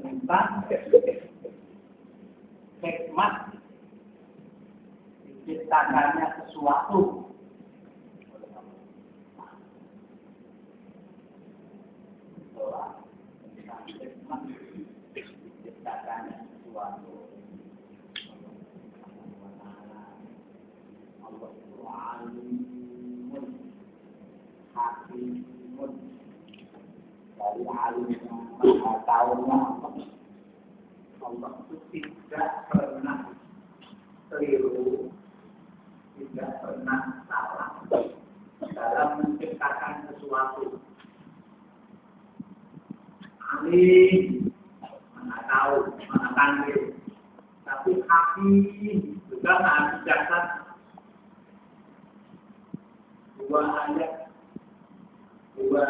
tentang hikmat diciptakannya sesuatu tentang hikmat diciptakannya sesuatu Allah itu alimun hakimun dari alim yang maha tahu Allah itu tidak pernah keliru, tidak pernah salah dalam menciptakan sesuatu. Alim, mana tahu, mana panggil. Tapi hati juga maha bijaksana. Dua ayat, dua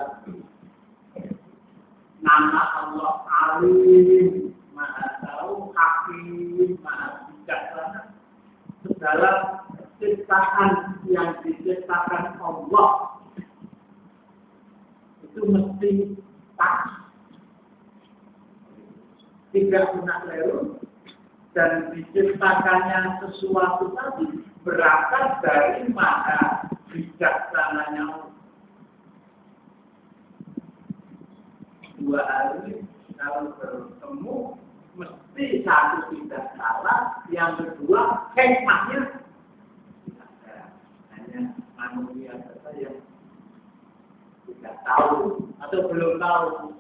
nama Allah Alim maha tahu, hakim, maha bijaksana dalam ciptaan yang diciptakan Allah itu mesti pas, tidak pernah keliru, dan diciptakannya sesuatu tadi berasal dari maha bijaksananya. Dua hari kalau bertemu mesti satu tidak salah, yang kedua hikmahnya hanya manusia saja yang tidak tahu atau belum tahu.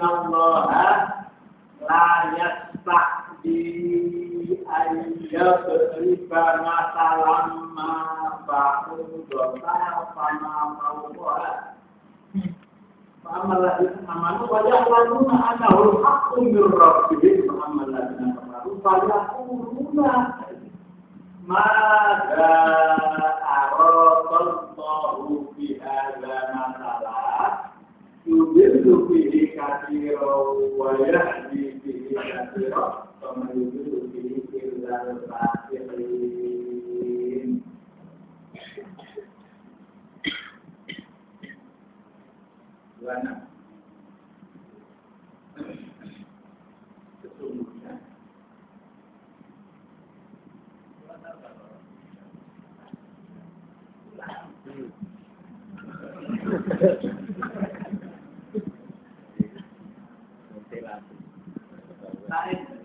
Inna Allah la yastahdi ayyadriba masalam ma ba'udota fama mawuha Fa'amal ladina amanu wa ya'lamuna annahu al-haqqu min rabbihim. Fa'amal ladina kafaru fa yaquluna Mada aradallahu bi hadza masalah yudillu bihi illa al-fasiqin Buana Sesungguhnya Lain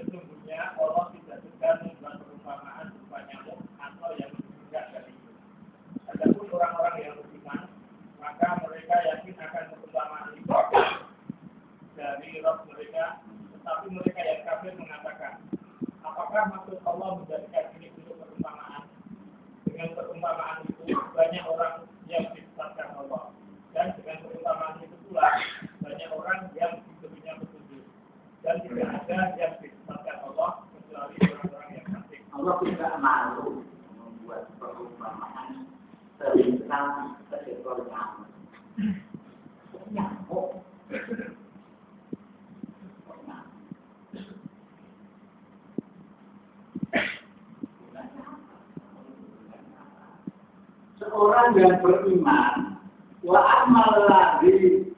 Sesungguhnya Allah tidak segan membuat perumpamaan berupa nyamuk atau yang lebih mudah dari itu. Adapun orang-orang yang beriman, maka mereka yakin akan perumpamaan itu dari roh mereka, tetapi mereka yang kafir mengatakan, apakah maksud Allah menjadikan ini untuk perumpamaan? Dengan perumpamaan itu banyak orang yang disesatkan Allah, dan dengan perumpamaan itu pula seekor nyamuk. Nyamuk. Seorang yang beriman, wa amal ladhi,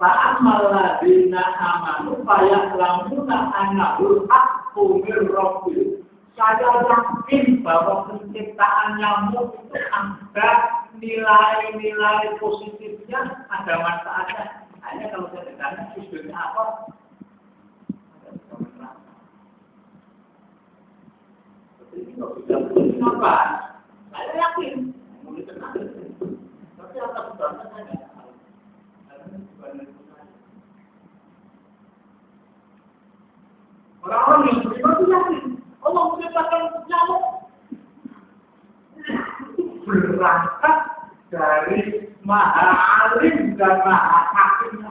fa amal ladhina amanu, faya lamuna anahul hakku mirrobbil. Saya yakin bahwa penciptaan nyamuk itu ada nilai-nilai positifnya, ada manfaatnya. Hanya kalau saya ditanya tujuannya apa? Seperti ini kalau sudah apa? Saya yakin tapi apa sebabnya saya nggak tahu. Orang-orang yang beriman itu yakin Allah menciptakan nyamuk berangkat dari maha alim dan maha hakim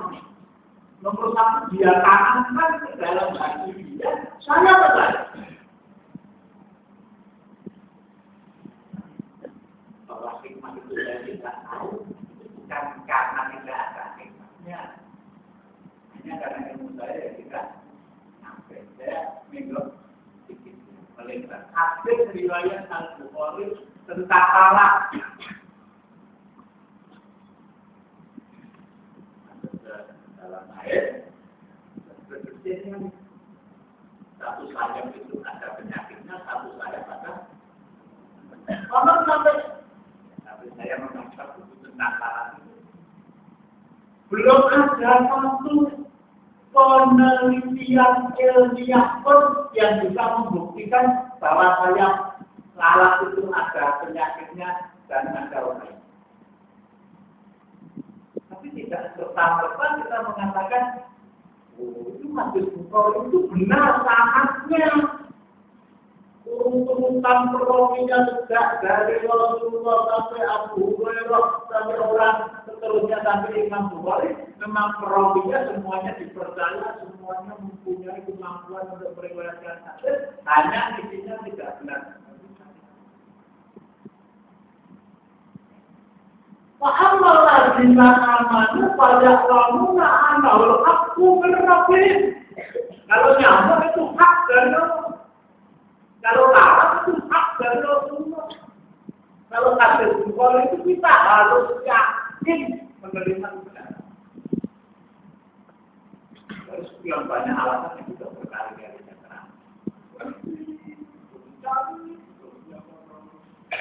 Nomor satu dia tanamkan ke dalam hati dia, saya percaya. bahwa hikmah itu saya tidak tahu. Bukan karena tidak ada hikmahnya. Hanya karena ilmu saya ya tidak sampai. Saya minggu sedikit melihat. Hasil riwayat al bukhari tentang talak dalam ayat satu sayap itu ada penyakitnya satu sayap ada Orang sampai saya menangkap buku tentang lalat itu. Belum ada satu penelitian ilmiah pun yang bisa membuktikan bahwa saya lalat itu ada penyakitnya dan ada orang. Tapi tidak serta-merta kita mengatakan, oh, itu masih buka itu benar sangatnya urutan perawinya sejak dari Rasulullah sampai Abu Hurairah sampai orang seterusnya sampai Imam Bukhari memang perawinya semuanya dipercaya semuanya mempunyai kemampuan untuk meriwayatkan hadis hanya isinya tidak benar Fa'amal ladina amanu pada lamuna anahul aku berrabin. Kalau nyamuk itu hak Allah. Kalau larat itu hak dari Rasulullah. Kalau kasih itu kita harus yakin menerima yang banyak alasan yang sudah berkali-kali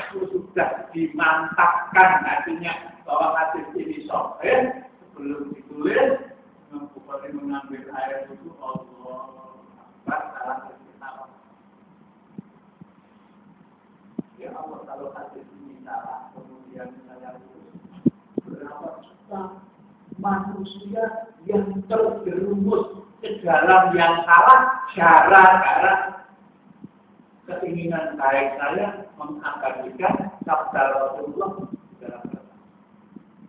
saya sudah dimantapkan hatinya bahwa hadis ini sahih sebelum ditulis membuka mengambil air itu Allah Akbar dalam ya Allah kalau hadis ini salah kemudian saya berapa juta manusia yang terjerumus ke dalam yang salah gara-gara keinginan baik saya mengabadikan sabda Rasulullah dalam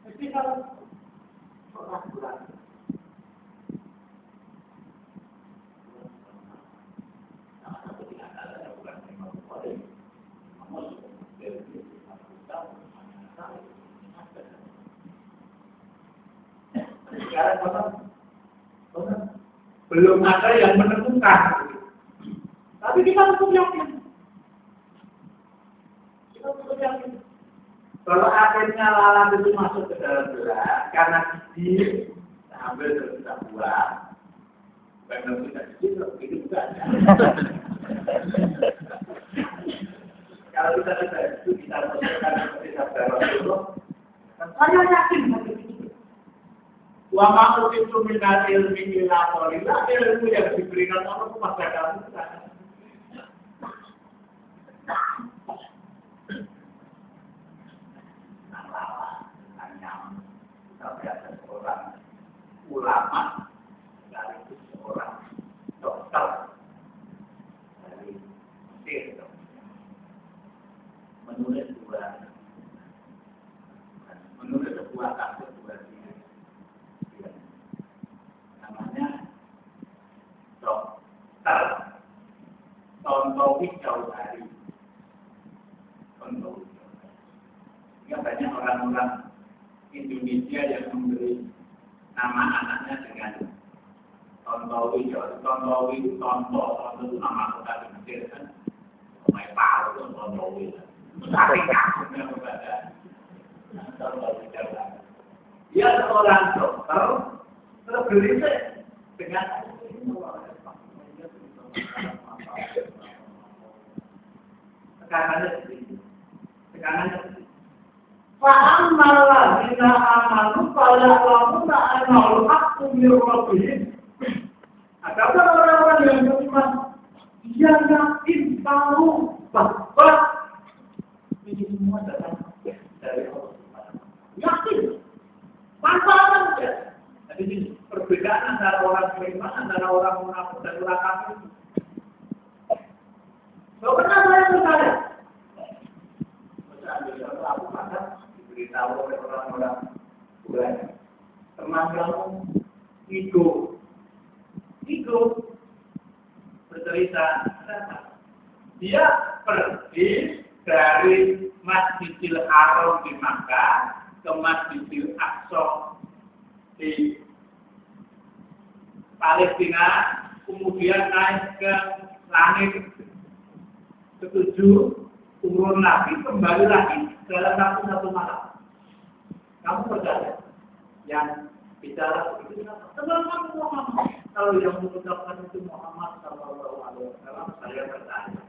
Jadi kalau belum ada yang menemukan. Tapi kita tetap yakin. Kita tetap yakin. Kalau akhirnya lalat itu masuk ke dalam gelas karena gigi, kita ambil terus kita buang. Karena kita gigi, itu juga. Kalau kita tidak itu kita masukkan seperti sabda Rasulullah. Saya yakin Wa ma'u itu minal ilmi ila qalila. Ilmu yang diberikan Allah kepada kamu pergi dari Masjidil Haram di Makkah ke Masjidil Aqsa di Palestina, kemudian naik ke langit ketujuh, turun lagi, kembali lagi dalam waktu satu malam. Kamu percaya? Yang bicara begitu, teman-teman Muhammad. Kalau yang mengucapkan itu Muhammad Sallallahu Alaihi Wasallam, saya percaya.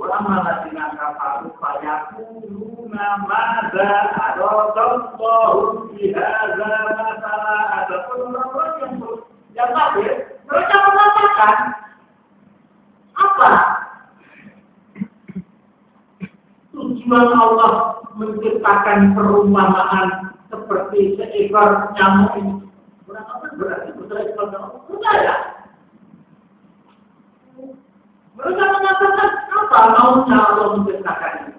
Ulama ladina kafaru fayakuluna madza aradallahu fi hadza yang yang kafir mereka mengatakan apa? Tujuan Allah menciptakan perumpamaan seperti seekor nyamuk ini. Berarti berarti nyamuk percaya mereka mengatakan apa Allah menciptakan ini?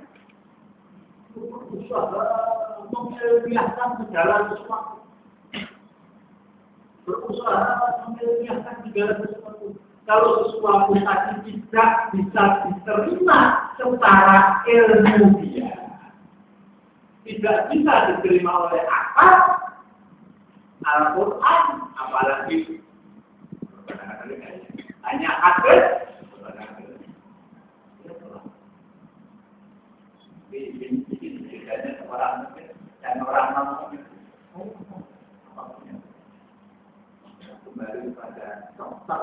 Kalau sesuatu tadi tidak bisa diterima secara ilmiah, tidak bisa diterima oleh akal, Al-Quran, apalagi. Hanya hadis bikin bedanya orang dan orang kembali pada dokter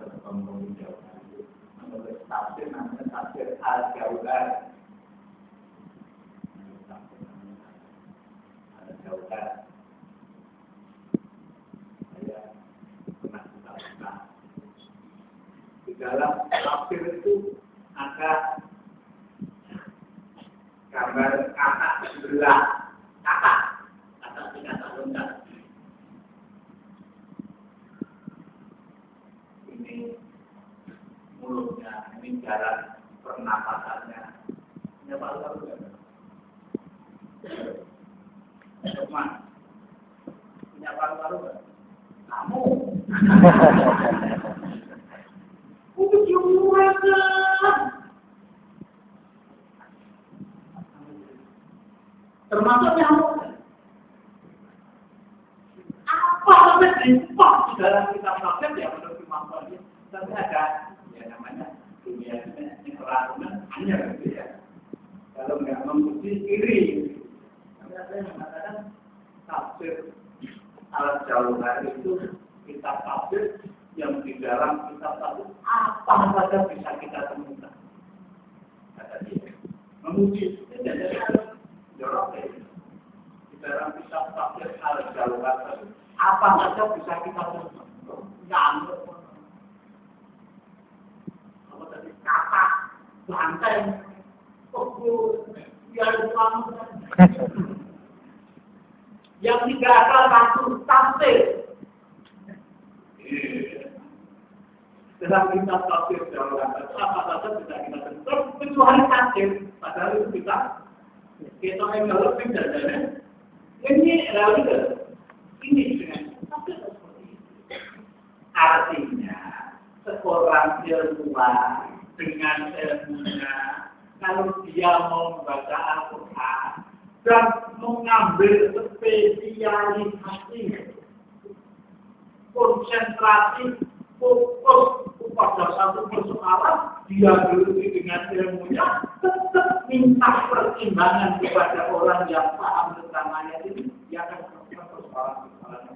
berpengalaman jauh menurut tafsir namanya tafsir al jauhar al jauhar saya pernah buka di dalam tafsir itu ada gambar kata sebelah kata kata kata lengkap ini mulutnya ini jalan pernapasannya ini apa tahu Teman, punya paru-paru nggak? Kamu. Untuk diumumkan. Termasuk nyamuk. Apa saja diimpor di dalam kitab tafsir yang menurut Imam tapi ada ya namanya dunia ini keraguan hanya gitu ya. Kalau nggak memuji kiri, tapi ada yang mengatakan tafsir al jauhar itu kitab tafsir yang di dalam kitab tafsir apa saja bisa kita temukan. Kata dia, memuji tidak ada jorok di dalam kitab tafsir al jauhar apa saja bisa kita temukan. Nyamuk, apa tadi kata, banteng, pukul, ya lupa yang tidak ada satu tafsir. Dalam kita tafsir dalam apa saja tidak kita tentu kecuali tafsir. Padahal itu kita kita yang kalau tidak ada ini realita. Ini dengan tafsir seperti itu. Artinya seorang ilmuwan dengan ilmunya kalau dia mau membaca Al-Quran dan mengambil spesialisasi konsentrasi fokus pada satu persoalan dia berhenti dengan ilmunya tetap minta pertimbangan kepada orang yang paham tentang ayat ini dia akan melakukan persoalan-persoalan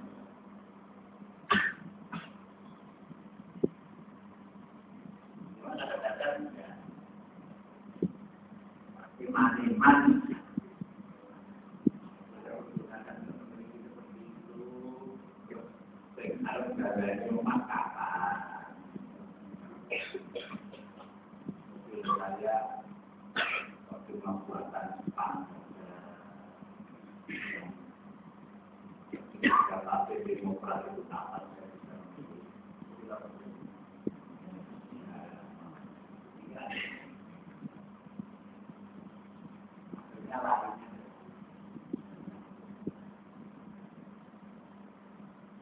Kadang-kadang ya, mati-mati dari rumah kakak. Saya waktu membuatan spam. Kata demokrasi itu apa?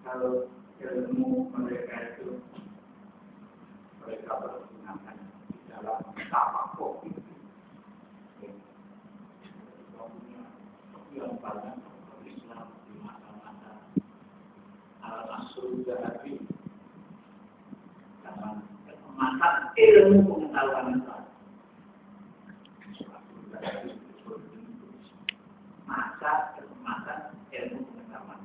Kalau ilmu mereka itu mereka bergunakan di dalam tapakok itu. Yang banyak Islam di masa-masa al-Masrul Zahabi dalam kemasan ilmu pengetahuan Islam. Masa kemasan ilmu pengetahuan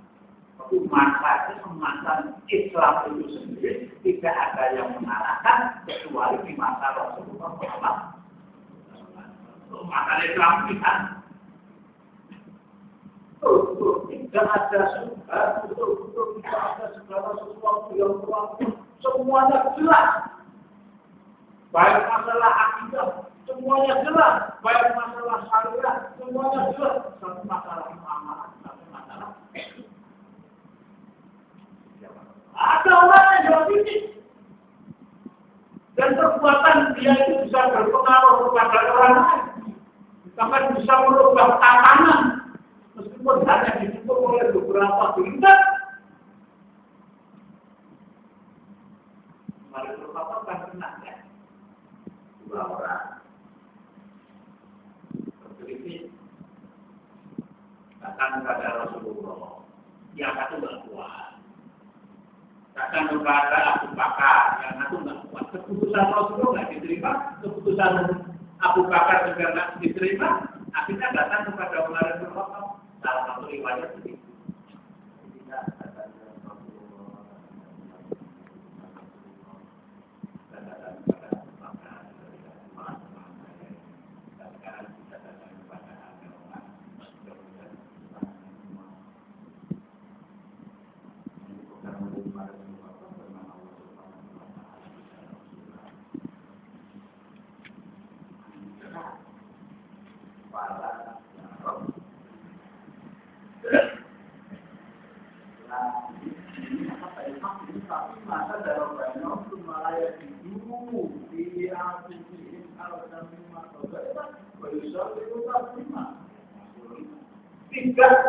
Waktu masa kemasan Islam itu sendiri tidak ada yang mengarahkan kecuali di masa Rasulullah Muhammad. Kita betul tidak ada betul betul tidak ada segala sesuatu yang. Semuanya jelas. Baik masalah akidah, semuanya jelas. Baik masalah syariah, semuanya jelas. Satu masalah muamalah, satu masalah ada orang yang jawab ini. Dan perbuatan dia itu bisa berpengaruh kepada orang lain. Bahkan bisa merubah tatanan. Meskipun hanya didukung oleh beberapa bintang. Mari berapa kan kenanya. Dua orang. Berselisih. Datang kepada Rasulullah. Yang satu tidak kuat. Kadang kepada Abu Bakar yang aku nggak kuat. Keputusan Rasulullah nggak diterima, keputusan Abu Bakar juga nggak diterima. Akhirnya datang kepada Umar bin Khattab. Salah satu riwayat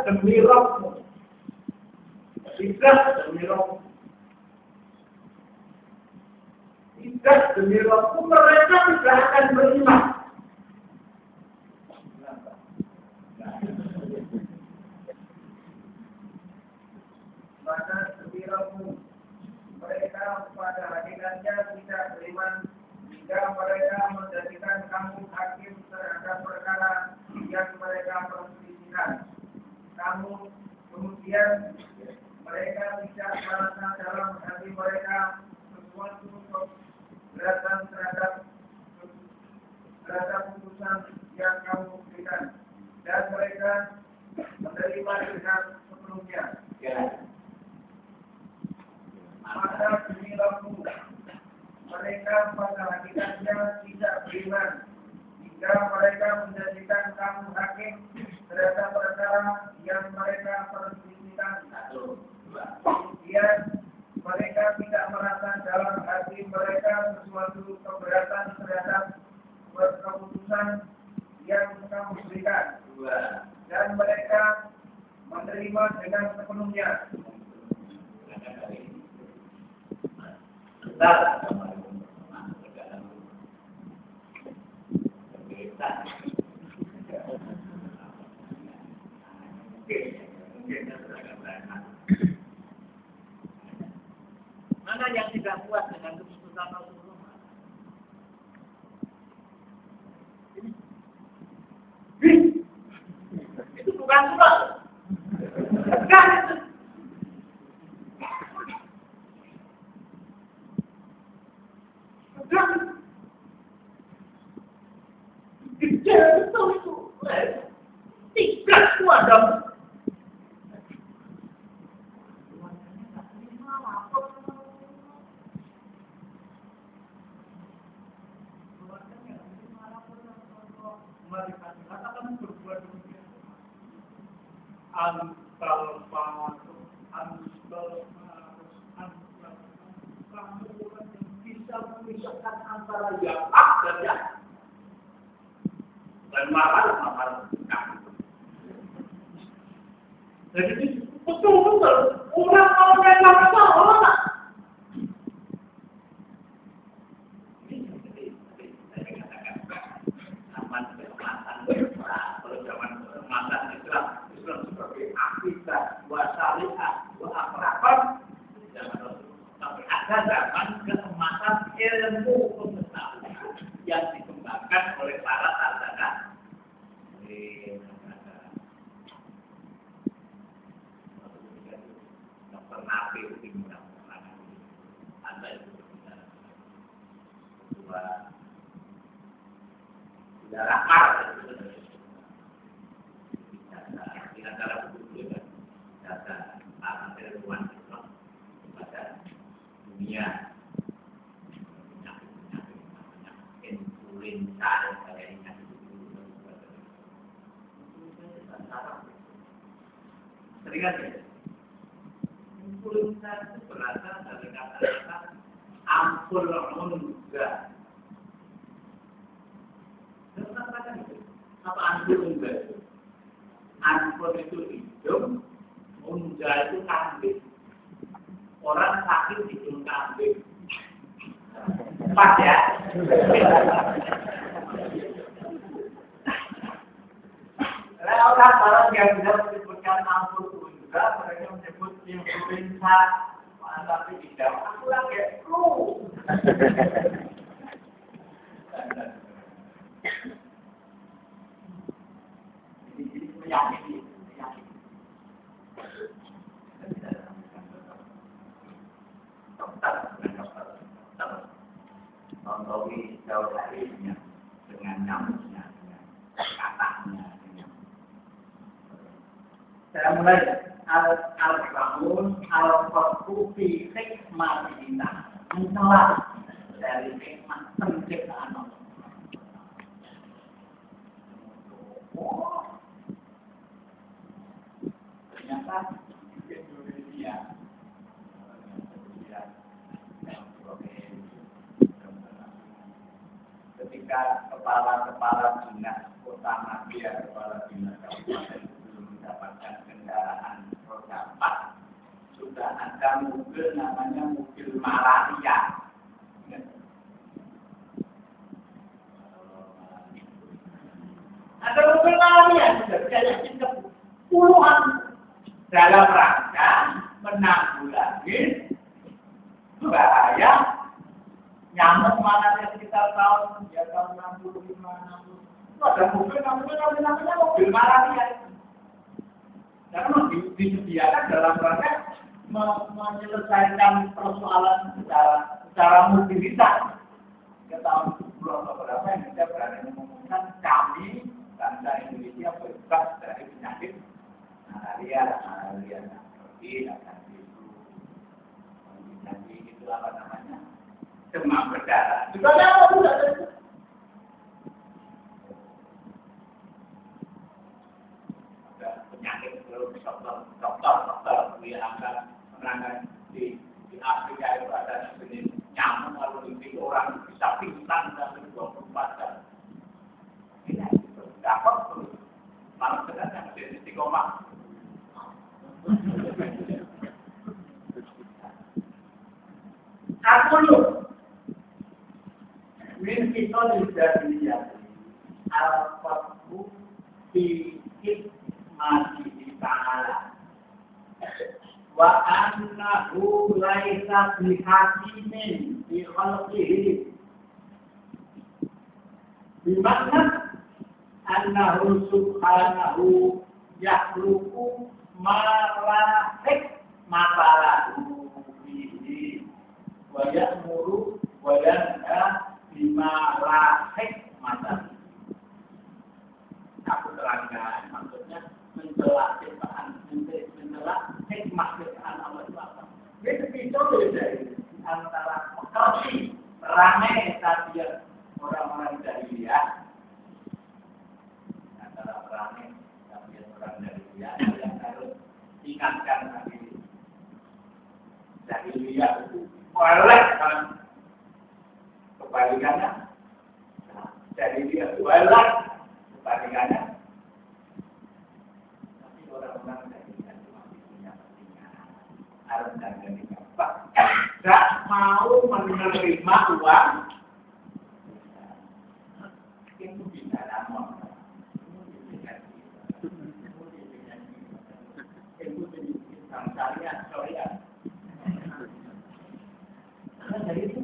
demi rohmu. Tidak demi rohmu. Tidak demi rohmu. Mereka tidak akan beriman. Maka demi rohmu. Mereka pada hakikatnya tidak beriman jika mereka menjadikan kamu hakim terhadap perkara yang mereka perselisihkan. Kamu kemudian mereka tidak merasa dalam hati mereka sesuatu keberatan terhadap terhadap putusan yang kamu berikan dan mereka menerima dengan sepenuhnya. Ya. Maka demi Rabbmu, mereka pada hakikatnya tidak beriman jika mereka menjadikan kamu hakim terhadap perkara yang mereka perselisihkan. Satu, dua. Kemudian mereka tidak merasa dalam hati mereka sesuatu keberatan terhadap keputusan yang kamu berikan. Dua. Dan mereka menerima dengan sepenuhnya. Mana yang tidak puas dengan keputusan Rasulullah? Itu bukan surat. Bukan. Bukan. Kecil itu. Tidak dong. Antal masuk antal antal kamu orang yang bisa memisahkan antara yang hak dan yang dan marah marah jadi betul betul orang mau memang orang akidah, wa syariah, wa akrabah Tapi ada zaman keemasan ilmu pengetahuan yang dikembangkan oleh para sarjana. Dokter Nabi di mudah-mudahan ada itu dua tidak ramah di antara data alam ilmuwan Islam kepada dunia penyakit-penyakit namanya insulin dan sebagainya sering kan ya insulin itu berasal dari kata-kata ampul munggah apa ampul munggah itu ampul itu hidup Unja itu kambing. Orang sakit hidung kambing. Pas ya? Orang-orang yang bisa menyebutkan ampun juga, mereka menyebut yang berpinsa, tapi tidak. Aku lagi flu. Jauh harinya dengan nyamuknya, dengan katanya. Saya mulai al-bangun al-fakufi hikmah kita mencela dari hikmah penciptaan Allah. Oh, ternyata Indonesia ketika kepala-kepala dinas kota Madia, kepala dinas kabupaten belum mendapatkan kendaraan roda empat, sudah ada mobil namanya mobil malaria. Ada mobil malaria sudah bisa yakin ke puluhan dalam rangka menanggulangi bahaya nyamuk mana yang kita tahu ya tahun 65 60 itu ada mobil namanya namanya namanya mobil malaria karena disediakan dalam rangka menyelesaikan persoalan secara secara mobilitas ke tahun berapa berapa yang kita berani mengumumkan kami bangsa Indonesia bebas dari penyakit malaria malaria seperti dan itu jadi itu apa namanya demam berdarah. Juga apa juga Ada penyakit flu, dokter, dokter, dokter, dia akan menangani di di Afrika itu ada jenis nyamuk lalu itu orang bisa pingsan dalam 24 jam. Ini dapat tuh. Malah sedang jadi istiqomah. Aku lu. Kita juga dilihat. Al-Fathu fi hikmati ta'ala. Wa annahu laisa bihakimin fi khalqihi. Bimakna annahu subhanahu yakhluqu ma la bihi ya'muru wa yanha bima la hikmatalahu aku terangkan maksudnya mencela ciptaan mencela hikmah ciptaan Allah Subhanahu itu bisa beda antara pekerti ramai tadi orang-orang jahiliyah antara ramai tapi orang jahiliyah yang harus ingatkan tadi jahiliyah itu boleh kan kebalikannya jahiliyah itu boleh kebalikannya. Tapi orang-orang itu masih punya kepentingan harus jaga di Gak mau menerima uang itu bisa namun itu syariat syariat karena dari itu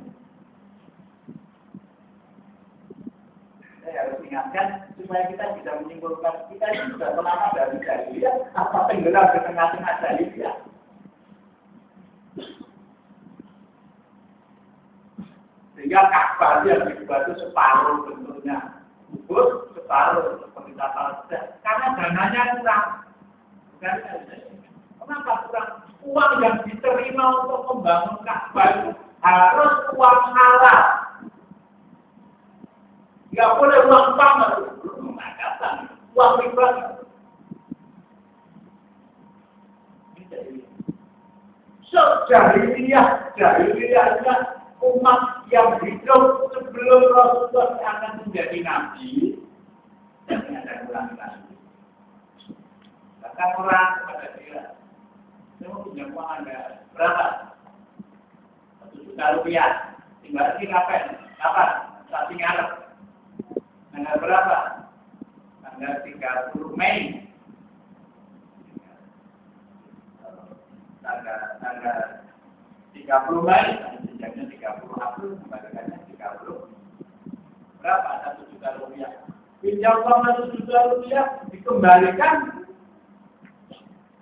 saya harus ingatkan supaya kita bisa menyimpulkan kita ini sudah lama dari jahiliyah apa tenggelam di tengah-tengah jahiliyah sehingga Ka'bah yang dibuat itu separuh bentuknya. Kubur separuh seperti kapal karena dananya kurang. Bukan kenapa kurang? Uang yang diterima untuk membangun Ka'bah harus uang halal nggak boleh uang pamer mengadakan uang riba So, jahiliyah, jahiliyahnya umat yang hidup sebelum Rasulullah akan menjadi nabi ada lagi. Bahkan orang kepada dia, mau punya uang anda berapa? Satu juta rupiah. Tinggal sih kapan? Kapan? Saat Arab. Tanggal berapa? Tanggal 30 Mei. Tanggal tanggal 30 Mei, pinjamnya 30 April, kembalikannya 30 berapa? Satu juta rupiah. Pinjam uang satu juta rupiah dikembalikan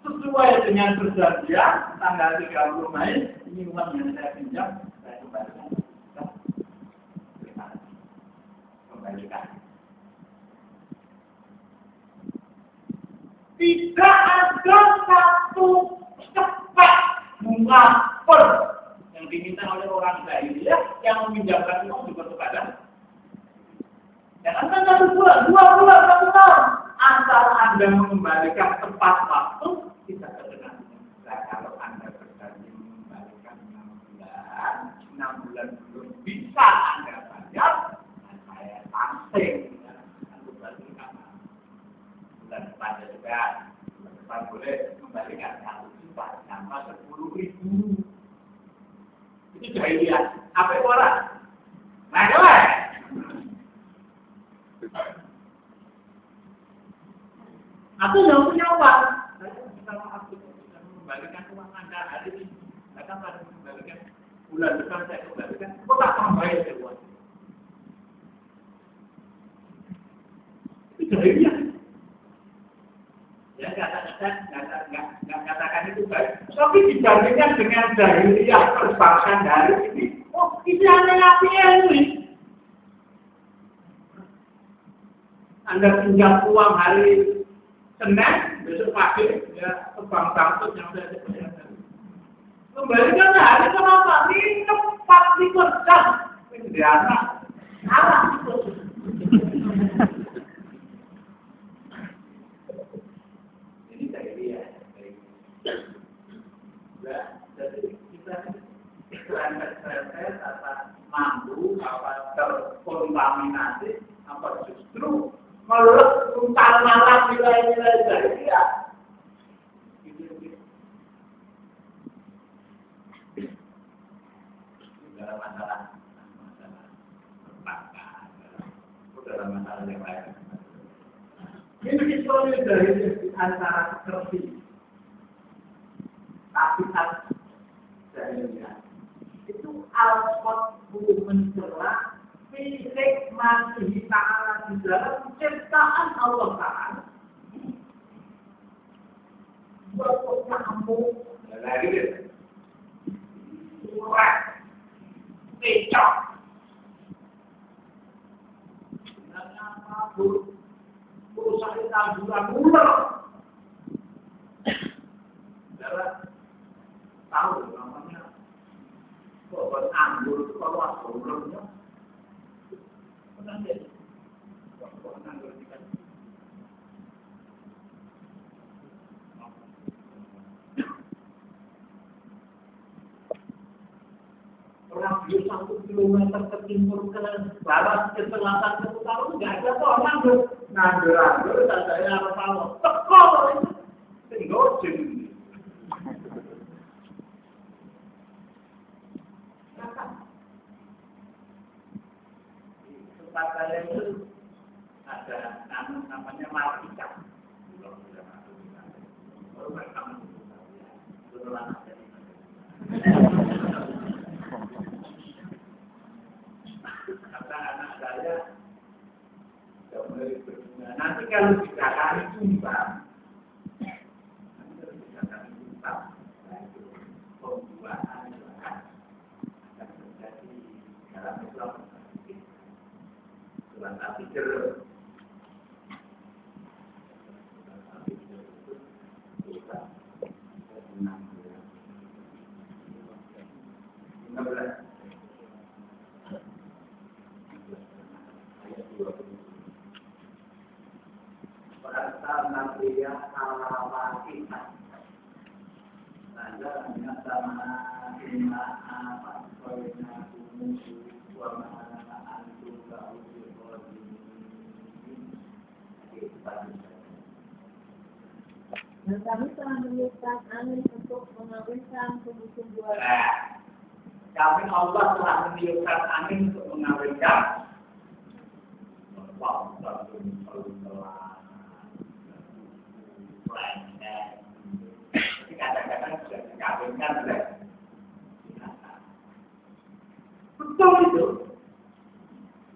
sesuai dengan perjanjian tanggal 30 Mei ini uang yang saya pinjam saya kembalikan kembalikan tidak ada satu cepat mengapel yang diminta oleh orang jahiliyah yang meminjamkan uang juga kepada Jangan satu bulan, dua bulan, satu tahun. Asal Anda mengembalikan tepat waktu, kita terkena. Nah, kalau Anda berjanji mengembalikan enam bulan, enam bulan belum bisa Anda bayar, nah saya pasing. Bulan bulan depan boleh mengembalikan satu juta, tanpa sepuluh ribu. Itu jahiliyah. Apa orang? Nah, coba. Aku yang punya uang. Maaf bisa mengembalikan uang Anda hari ini. Saya kan harus mengembalikan bulan depan saya kembalikan. Kok tak tambah ya uang? Itu jahiliyah. Ya kata-kata nggak katakan itu baik. Tapi dibandingkan dengan jahiliyah perbankan hari ini, oh ini aneh-aneh ini. Anda pinjam uang hari Senin, besok pagi, ya, ke bank Samsung yang sudah dibayar. Kembalikan hari kenapa? Ini tepat di kerja. Ini anak. Salah itu. Ini saya lihat. kontaminasi apa justru melek untar malam nilai-nilai dari dia. Dalam masalah masalah perpakaan, dalam masalah yang lain. Ini solidaritas di antara seperti tapi dari dia itu al-qad mencela fisik masih ta'ala di dalam ciptaan Allah Ta'ala. Bapak kamu, lagi surat, pecah. Dan apa pun, perusahaan tabungan ular. Dalam tahu namanya, bahwa anggur itu kalau ada ularnya, Orang dia satu kilometer ke timur ke barat ke selatan ke utara nggak ada kok nganggur nganggur nganggur dan saya harus tahu. Teko itu tinggal jadi tempat saya itu ada nama namanya Martika. Kata anak saya, nanti kalau dikatakan tumbang, nanti kalau dikatakan tumbang, pembuahan akan terjadi dalam Islam Tuhan tapi jeruk. Nabiya ala kita. Nada sama inna apa soalnya kumusu wa ma'ana antu ka'udu Dan kami telah menyiapkan angin untuk mengawinkan. Nah, kami Allah telah meniupkan angin untuk mengawinkan. Jadi kadang-kadang sudah dikawinkan oleh Betul itu.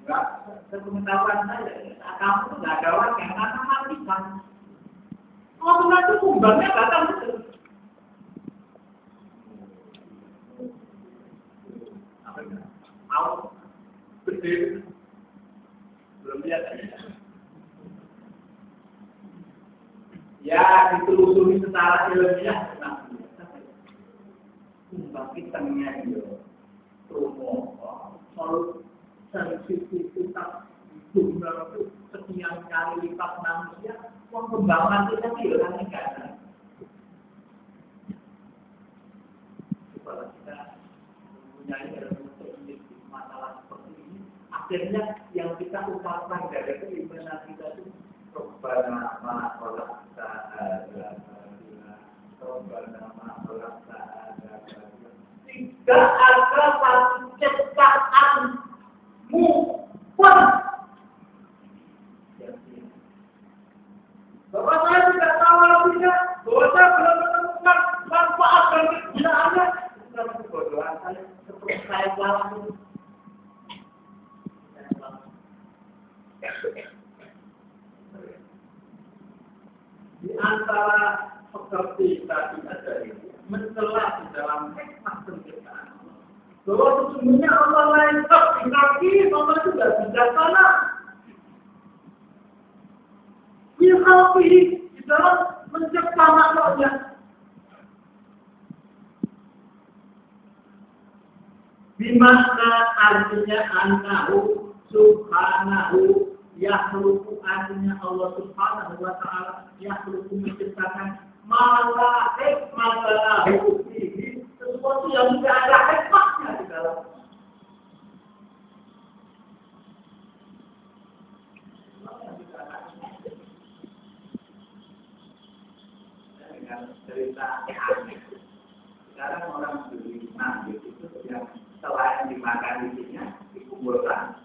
Enggak, sepengetahuan saya, kamu nggak ada orang yang mana matikan. Kalau nanti kumbangnya datang betul. Apa enggak? Mau. Belum lihat Ya, ditelusuri secara ilmiah kenapa? Kumbang kitengnya promo, selalu sensitivitas jumlah itu sekian kali lipat manusia, uang kan kita mempunyai ilmu masalah seperti ini, akhirnya yang kita ungkapkan dari keimanan kita itu Rabbana ma khalaqta hadza Rabbana ma khalaqta hadza Tidak ada satu ciptaanmu pun Bapak saya tidak tahu lebihnya, bahwa saya belum menemukan manfaat dan kegunaannya. Bukan kebodohan saya, seperti saya lalu. Di antara seperti tadi ada ini, mencela di dalam hikmah penciptaan. Bahwa sesungguhnya Allah lain tak kaki, Allah juga bijaksana. Bilhafi di dalam mencipta makhluknya. Bimana artinya antahu subhanahu yakhluqu artinya Allah Subhanahu wa taala. Yakhluqu menciptakan malah hikmah dalam sesuatu yang tidak ada hikmahnya di dalam. Cerita sekarang orang beli itu yang selain dimakan isinya dikumpulkan.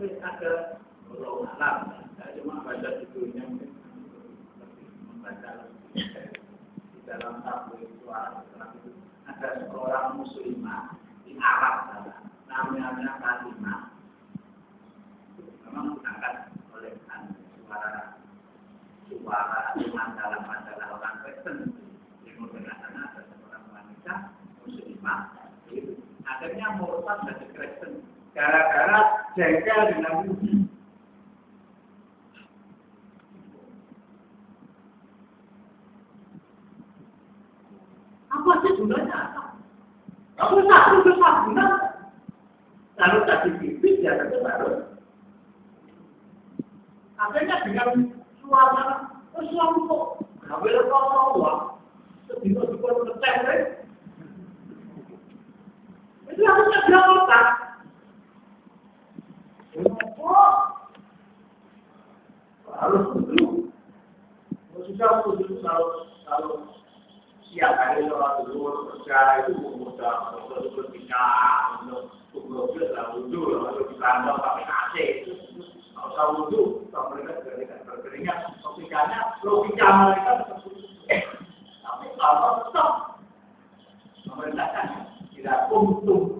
Sampai ada orang alam, saya cuma baca judulnya membaca di dalam tabloid itu ada seorang muslimah di Arab sana, namanya Fatimah. Memang diangkat oleh suara suara masalah-masalah orang Kristen di Timur Tengah sana ada seorang wanita muslimah. Akhirnya murtad dari gara-gara jengkel dengan Yahudi. Apa sih gunanya? Kamu satu besar guna. Lalu tadi bibit ya tentu baru. Akhirnya dengan suasana Islam kok ngambil kau uang. Sedih juga bercerai. Itu harusnya dia otak. Harus dulu. Kalau kalau siap hari dulu kerja itu mudah. Berbicara untuk wudhu. Lalu pakai AC. Kalau usah wudhu kalau mereka berkeringat. Logikanya logika mereka tapi kalau tetap tidak untung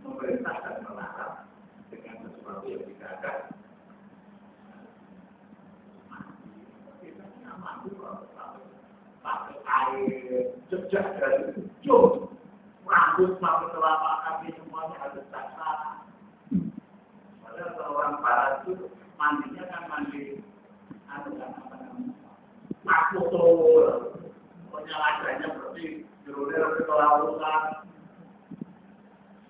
Pemerintah dengan sesuatu yang mampu pakai air sampai semuanya harus kalau orang itu mandinya kan mandi anu kan apa namanya makoto pokoknya laganya seperti jerulir ke lautan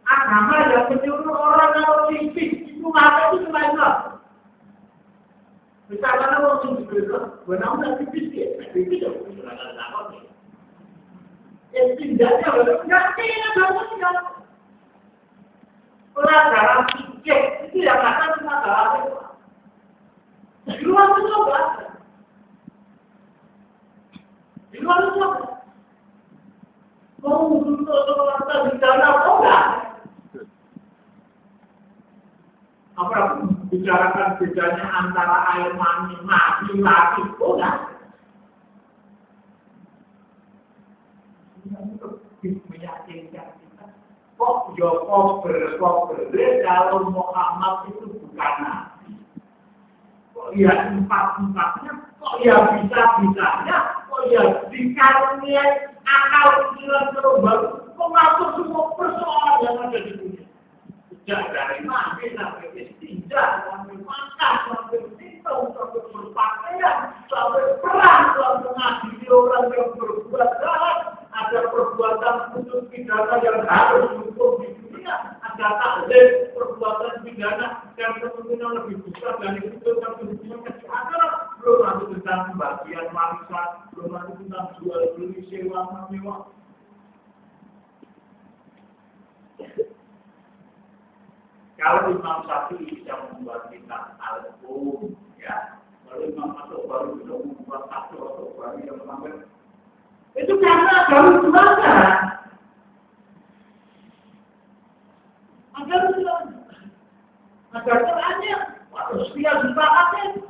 agama yang menyuruh orang kalau pipis itu mata itu cuma itu. Misalkan orang yang diberi benar benar pipis ya. Pipis ya. Pipis ya. Pipis ya tindakannya benar ngerti ya. Benar Pelajaran fikih itu yang akan cuma dalam. Di luar itu enggak itu harusnya mau untuk semata di sana atau enggak? Apa bicarakan bedanya antara air mani mati mati kok enggak? meyakinkan kita kok Joko berkobre kalau Muhammad itu bukan nabi kok ya empat empatnya kok ya bisa bisanya kok ya dikaruniai akal pikiran terbaru, kok ngatur semua persoalan yang ada di dunia. Sejak dari mati sampai istinja, sampai makan, sampai hitung, sampai berpakaian, sampai perang, sampai ngasih orang yang berbuat jahat, ada perbuatan khusus pidana yang harus dihukum di dunia, ada takdir perbuatan pidana yang kemungkinan lebih besar dari itu yang berhubungan ke akhirat, belum tentang pembagian warisan, belum nanti tentang jual beli sewa menyewa. Kalau Imam Syafi'i bisa membuat kita al-qum, ya, kalau Imam Masuk baru bisa membuat satu atau baru yang mengambil itu karena baru jualan. Agar agar Qurannya, waduh sekian juta aja.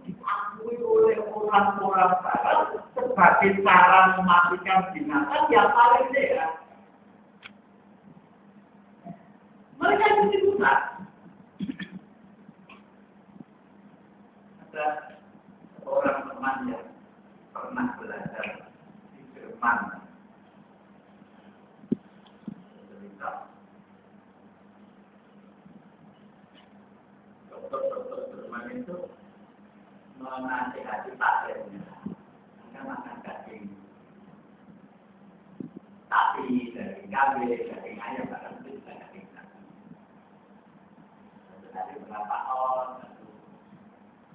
oleh orang-orang barat sebagai cara mematikan binatang yang paling sehat. Mereka itu bukan. Ada orang teman yang pernah belajar mana. Dokter-dokter Jerman itu menasihati pasiennya agar makan daging. Sapi, daging kambing, daging ayam, bahkan itu juga daging sapi. Jadi berapa on,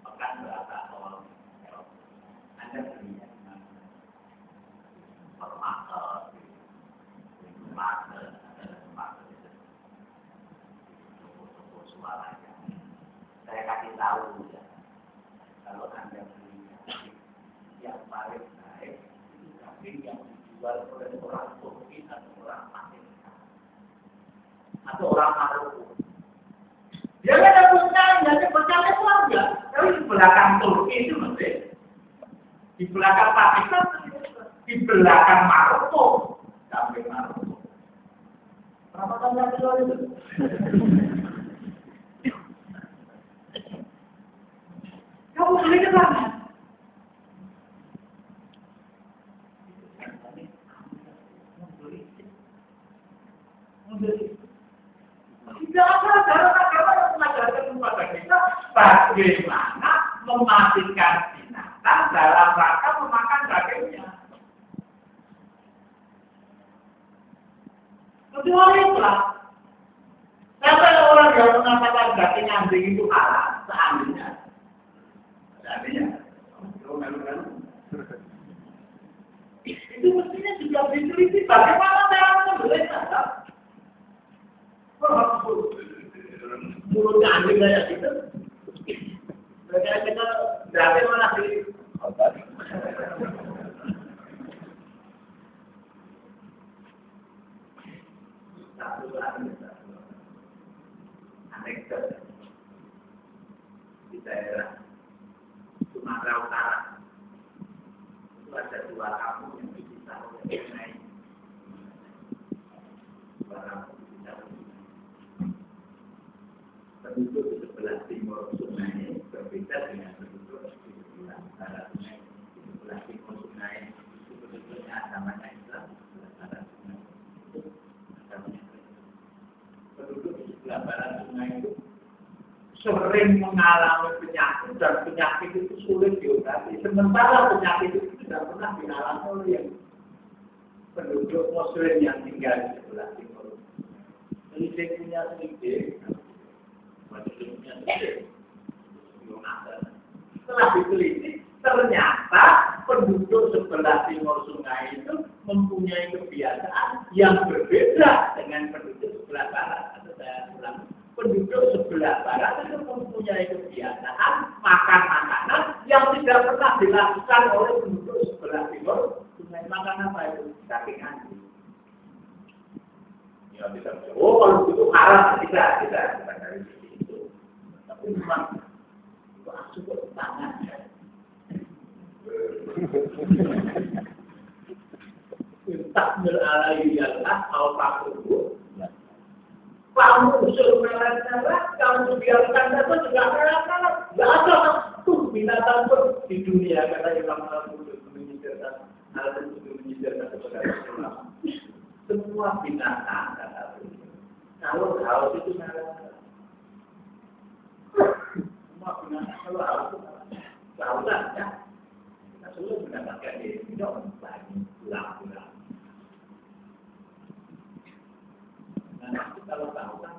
pekan berapa on, Anda beli saya kasih tahu ya, kalau anda beli yang paling baik itu kambing yang dijual oleh orang Turki atau orang Amerika atau orang Maroko. Dia ada punya, dia percaya itu aja. Tapi di belakang Turki itu nanti, di belakang Pakistan di belakang Maroko, kambing Maroko. Berapa tahun yang lalu itu? Kamu beli ke mana? Tidak ada agama yang mengajarkan kepada kita bagaimana mematikan binatang dalam rangka memakan dagingnya. Kecuali itulah. Sampai orang yang mengatakan daging anjing itu halal, seandainya. Seandainya. Itu mestinya juga diteliti bagaimana cara membelinya. Mulutnya anjing kayak gitu. Mereka kita berarti mana sih? Satu lagi satu anekdot di daerah Sumatera Utara itu ada dua kampung yang dipisah oleh sungai dua kampung dipisah oleh penduduk di sebelah timur sungai berbeda dengan penduduk di sebelah barat sungai di sebelah timur sungai itu penduduknya agamanya Islam sebelah barat sungai penduduk di sebelah barat sungai itu sering mengalami penyakit dan penyakit itu sulit diobati. Sementara penyakit itu tidak pernah dialami oleh yang penduduk muslim yang tinggal di sebelah timur. Punya sedikit, punya sedikit, yang ada. diteliti, ternyata penduduk sebelah timur sungai itu mempunyai kebiasaan yang berbeda dengan penduduk sebelah barat. Penduduk sebelah barat itu mempunyai kebiasaan makan makanan yang tidak pernah dilakukan oleh penduduk sebelah timur. Makan apa itu? Daging anjing. Ya, bisa. Oh, kalau itu haram, tidak, tidak, bukan dari itu. Tapi memang itu asuh tangan. Takmir alaihi Allah al fakruhu kamu usul melat-melat, kamu biarkan itu juga melat-melat. Tidak ada tuh binatang pun di dunia kata Imam Al-Qudus menyisirkan itu menyisirkan kepada Rasulullah. Semua binatang kata. Kalau haus itu melat Semua binatang kalau haus itu ya. Kita selalu mendapatkan diri banyak pulang-pulang. Nah, kalau tahu kan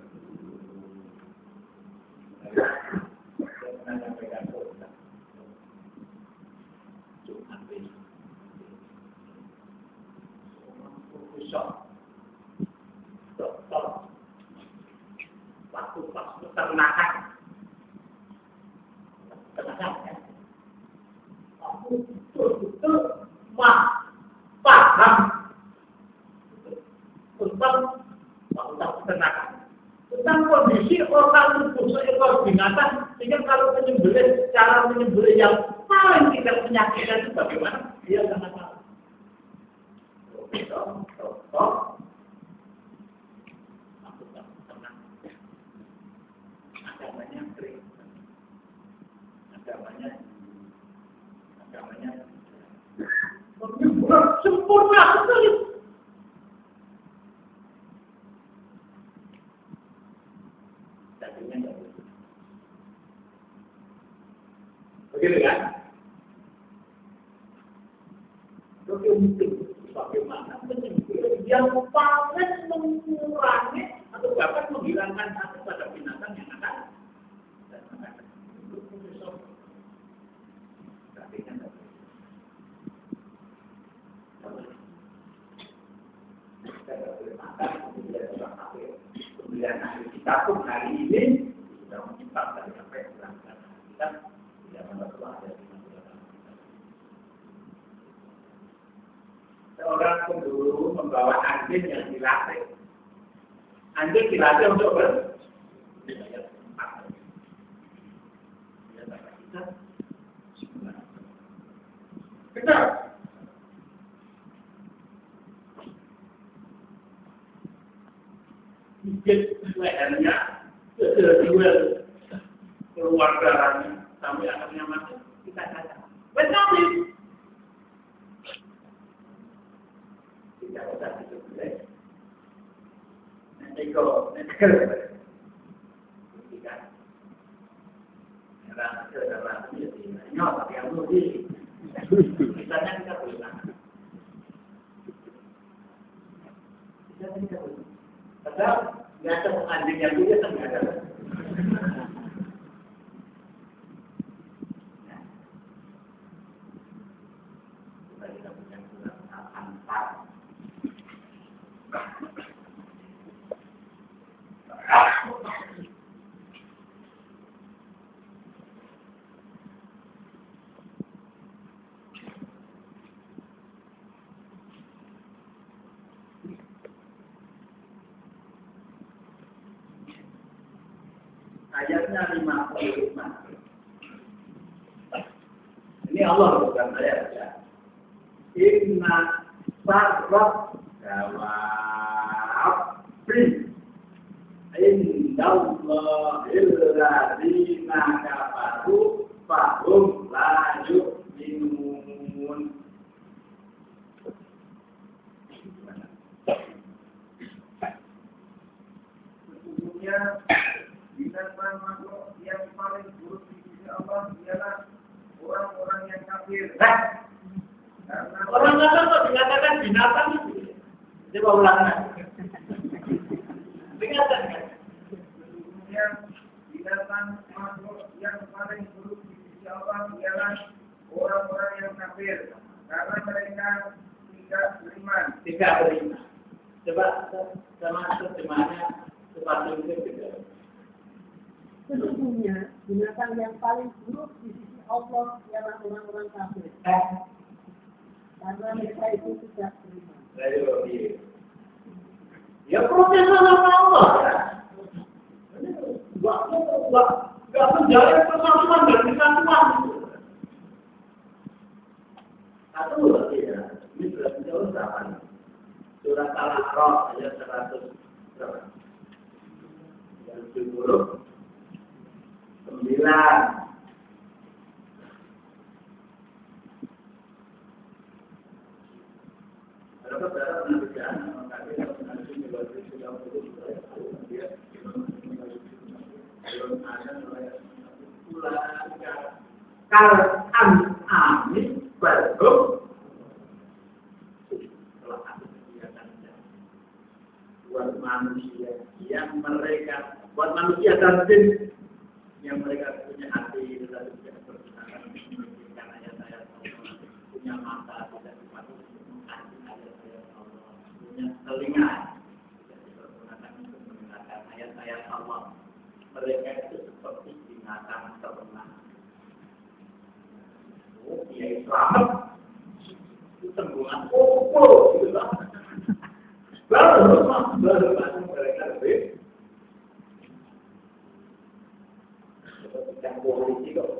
waktu pas peternakan peternakan tentang peternakan tentang kondisi orang tubuh seekor binatang sehingga kalau menyembelih cara menyembelih yang paling tidak menyakitkan itu bagaimana? Dia sangat tahu agamanya kering agamanya agamanya sempurna sekali dagingnya nggak boleh. Begitu kan? Begitu. Bagaimana menyembelih yang paling mengurangi atau bahkan menghilangkan satu pada binatang yang akan dan akan dagingnya nggak boleh. Kita nggak boleh makan, kemudian orang kafir. Kemudian ahli kita pun hari ini sudah menciptakan apa yang dilakukan kita tidak menentu ada di masyarakat. Seorang pun dulu membawa anjing yang dilatih. Anjing dilatih untuk ber kita gigit lehernya, kedua keluar darahnya, sampai akhirnya mati, kita kata, betul Tidak usah disembelih. Nanti kok, nanti kalau Buktikan. Darah ke darah itu ya, nyot, tapi yang mudi. Misalnya kita boleh makan. Nggak ada anjingnya juga kan ma wanita itu tidak. Ya protes sama Allah kan. Dan. Satu lagi ya, ini sudah jauh berapa? Surat Al-A'raf ayat 100 berapa? 70 9 Kal an amin sediakan buat manusia yang mereka buat manusia dan yang mereka punya hati tetapi tidak berkenan memikirkan ayat-ayat Allah punya mata tidak dipatuhi untuk mengkaji ayat-ayat Allah telinga dipergunakan untuk mendengarkan ayat-ayat Allah. Mereka itu seperti binatang ternak. Oh dia itu tembungan opo gitu lah. Baru baru langsung mereka lebih. Yang polisi kok